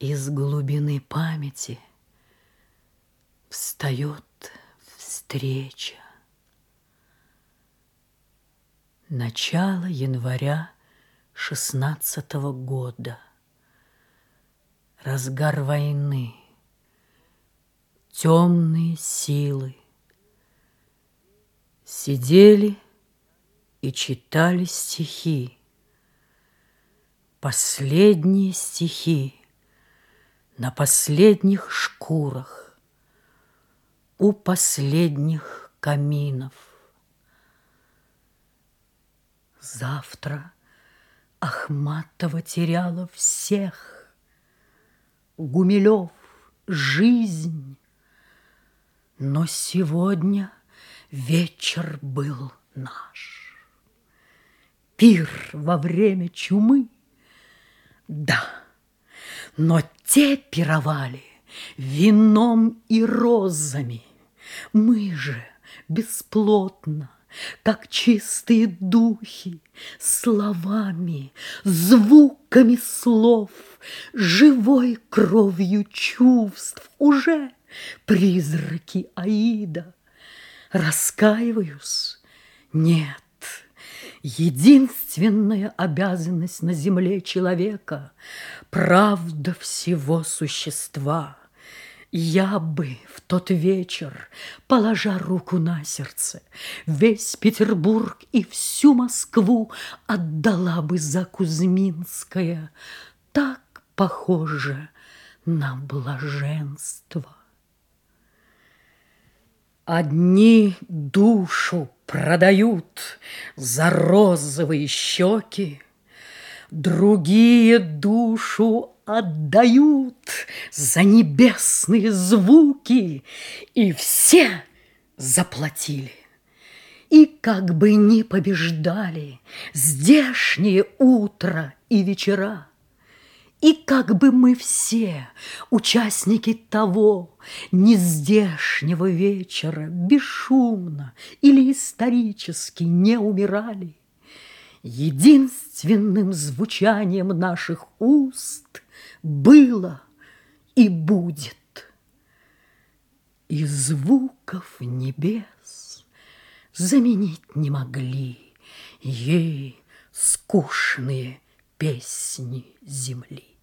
Из глубины памяти Встает встреча. Начало января шестнадцатого года. Разгар войны. Темные силы. Сидели и читали стихи. Последние стихи на последних шкурах у последних каминов. Завтра Ахматова теряла всех. Гумилев — жизнь. Но сегодня вечер был наш. Пир во время чумы. Да, но те пировали вином и розами. Мы же бесплотно как чистые духи, словами, звуками слов, живой кровью чувств уже призраки Аида. Раскаиваюсь? Нет. Единственная обязанность на земле человека – правда всего существа – я бы в тот вечер, положа руку на сердце, Весь Петербург и всю Москву Отдала бы за Кузьминское, Так похоже на блаженство. Одни душу продают за розовые щеки, Другие душу отдают за небесные звуки, и все заплатили. И как бы ни побеждали здешнее утро и вечера, и как бы мы все, участники того нездешнего вечера, бесшумно или исторически не умирали, единственным звучанием наших уст было и будет. И звуков небес заменить не могли ей скучные песни земли.